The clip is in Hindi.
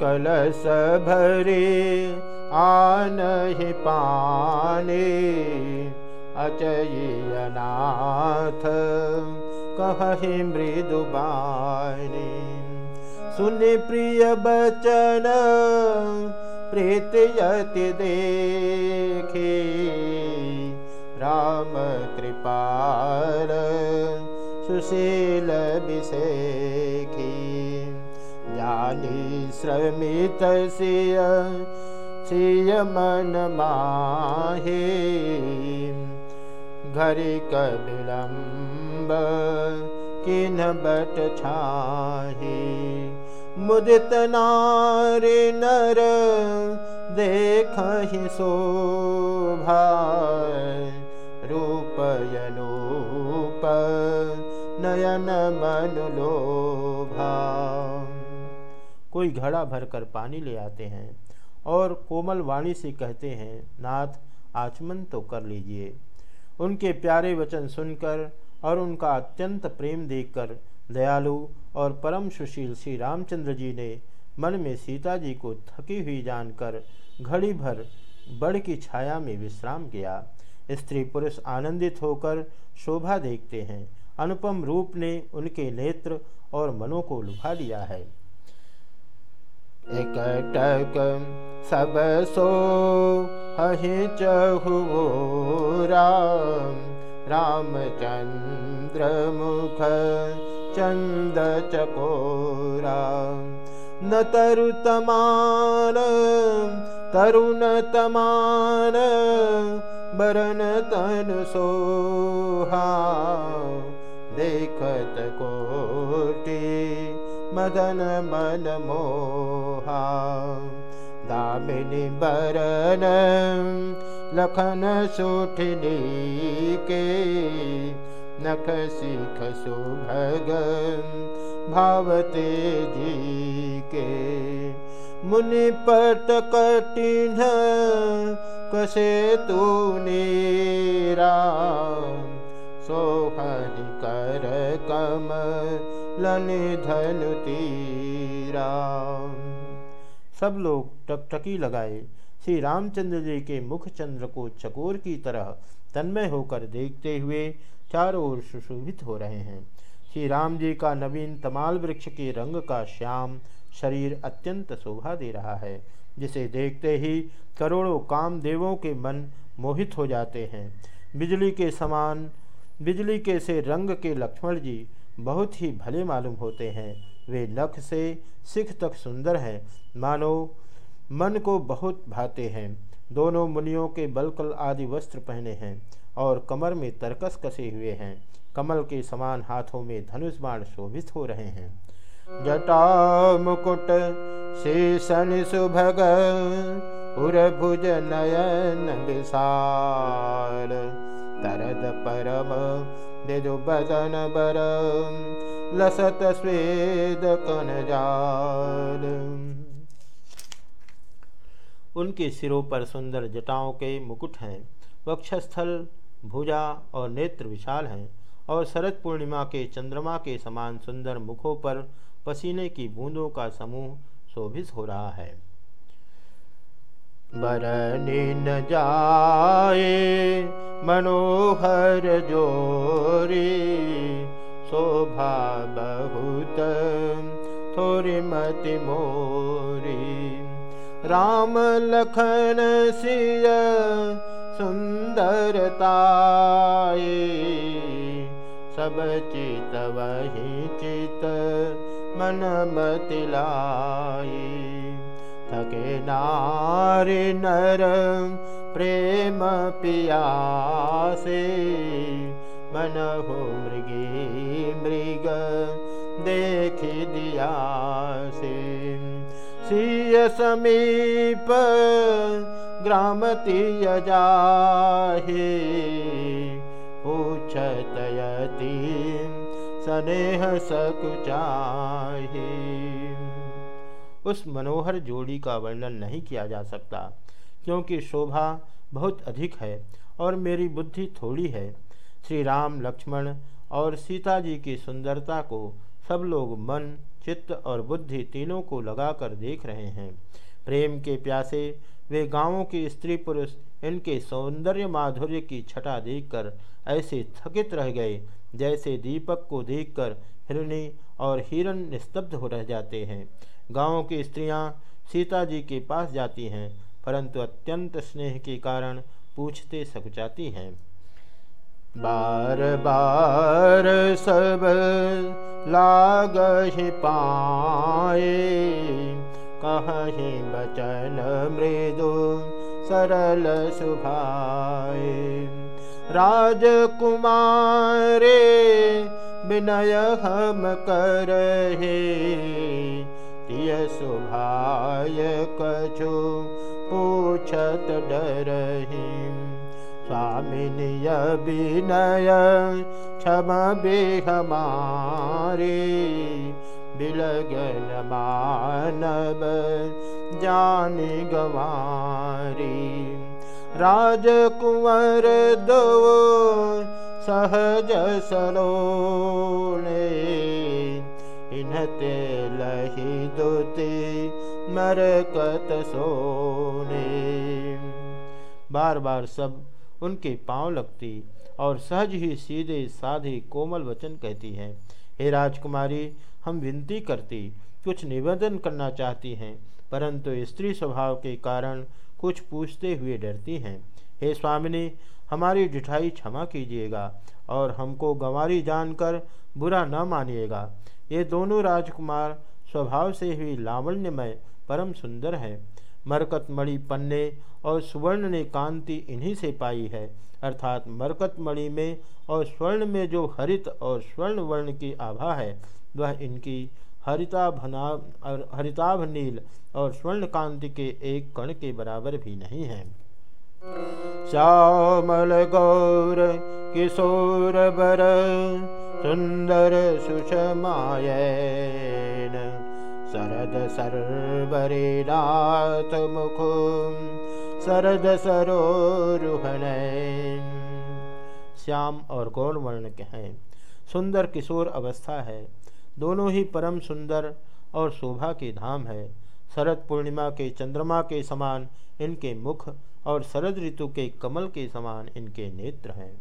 कलश भरे आनहि पाने अचयनाथ कहि मृदुबानी सुन प्रिय बचन प्रीतयति देखी राम कृपाल सुशील विषेखी जानी श्रमित सिय सिय मन माहे। घरि कविलम्ब किन बट छाहे। मुदित नारी नर देख शोभा रूपयनूप नयन मन लोभा कोई घड़ा भरकर पानी ले आते हैं और कोमल वाणी से कहते हैं, नाथ, आचमन तो कर लीजिए। उनके प्यारे वचन सुनकर और उनका अत्यंत प्रेम देखकर दयालु और परम सुशील श्री रामचंद्र जी ने मन में सीता जी को थकी हुई जानकर घड़ी भर बड़ की छाया में विश्राम किया। स्त्री पुरुष आनंदित होकर शोभा देखते हैं। अनुपम रूप ने उनके नेत्र और मनों को लुभा लिया है। एकटक सब सो हहि चहु राम। रामचंद्र मुख चंद चकोरा न तरु तमान तरुण तमान बरन तन सोहा देखत कोटि मदन मन मोहा दामिनी बरन लखन सुठनी के नख सिख सुभग भावते जी के। मुनि पट कटिन कसे तू नीरा? सोहनि कर कम लनि धनु तीरा सब लोग टकटकी लगाए। श्री रामचंद्र जी के मुख चंद्र को चकोर की तरह तन्मय होकर देखते हुए चारों ओर सुशोभित हो रहे हैं। श्री राम जी का नवीन तमाल वृक्ष के रंग का श्याम शरीर अत्यंत शोभा दे रहा है, जिसे देखते ही करोड़ों कामदेवों के मन मोहित हो जाते हैं। बिजली के समान, बिजली के से रंग के लक्ष्मण जी बहुत ही भले मालूम होते हैं। वे नख से सिख तक सुंदर हैं। मानो, मन को बहुत भाते हैं। दोनों मुनियों के बलकल आदि वस्त्र पहने हैं और कमर में तरकस कसे हुए हैं। कमल के समान हाथों में धनुष बाण शोभित हो रहे हैं। जटा मुकुट शेषन सुभग उर्भुज नयन विशाल। तरद परम दिजु बदन बर लसत स्वेद कन जाल। उनके सिरों पर सुंदर जटाओं के मुकुट हैं, वक्षस्थल, भुजा और नेत्र विशाल हैं, और शरद पूर्णिमा के चंद्रमा के समान सुंदर मुखों पर पसीने की बूंदों का समूह शोभित हो रहा है। बरनिन जाए, मनोहर जोरी शोभा बहुत थोड़ी मति मोरी। राम लखन सिय सुंदरताए सब चित वही चित मन मतिलाए थके नारी नर प्रेम पियासे। मृगी मृग देख दिया सिय समीप ग्राम तीय जाहे। पूछतयती स्नेह सकुचाहे उस मनोहर जोड़ी का वर्णन नहीं किया जा सकता, क्योंकि शोभा बहुत अधिक है और मेरी बुद्धि थोड़ी है। श्री राम, लक्ष्मण और सीता जी की सुंदरता को सब लोग मन, चित्त और बुद्धि तीनों को लगाकर देख रहे हैं। प्रेम के प्यासे वे गाँवों के स्त्री पुरुष, इनके सौंदर्य माधुर्य की छटा देखकर ऐसे थकित रह गए, जैसे दीपक को देखकर हिरणी और हिरण निस्तब्ध हो रह जाते हैं। गाँवों की स्त्रियाँ सीता जी के पास जाती हैं, परंतु अत्यंत स्नेह के कारण पूछते सकुचाती हैं। बार बार सब लाग पाए। कहीं बचन मृदु सरल सुभाए। राजकुमारे विनय हम करहे। तिय सुभाय कछु पूछत डरही स्वामिनिय विनय क्षम बे हमारे बिलगन मानव जान गवारी। राजकुंवर दो सहज सलोने, इन्हते लही दुते मरकत सोने। बार बार सब उनके पाँव लगती और सहज ही सीधे साधे कोमल वचन कहती हैं, हे राजकुमारी, हम विनती करती, कुछ निवेदन करना चाहती हैं, परंतु स्त्री स्वभाव के कारण कुछ पूछते हुए डरती हैं। हे स्वामिनी, हमारी ढिठाई क्षमा कीजिएगा और हमको गंवारी जानकर बुरा न मानिएगा। ये दोनों राजकुमार स्वभाव से ही लावण्यमय, परम सुंदर है। मरकतमणि पन्ने और सुवर्ण ने कांति इन्हीं से पाई है। अर्थात मरकतमणि में और स्वर्ण में जो हरित और स्वर्ण वर्ण की आभा है, वह इनकी हरिताभना और हरिताभ नील और स्वर्ण कांति के एक कण के बराबर भी नहीं है। श्यामल गौर, किशोर बर, सुंदर सुषमायन। शरद सरबरे नाथ मुख शरद सरोरुहन। श्याम और गौर वर्ण के हैं। सुंदर किशोर अवस्था है। दोनों ही परम सुंदर और शोभा के धाम है। शरद पूर्णिमा के चंद्रमा के समान इनके मुख और शरद ऋतु के कमल के समान इनके नेत्र हैं।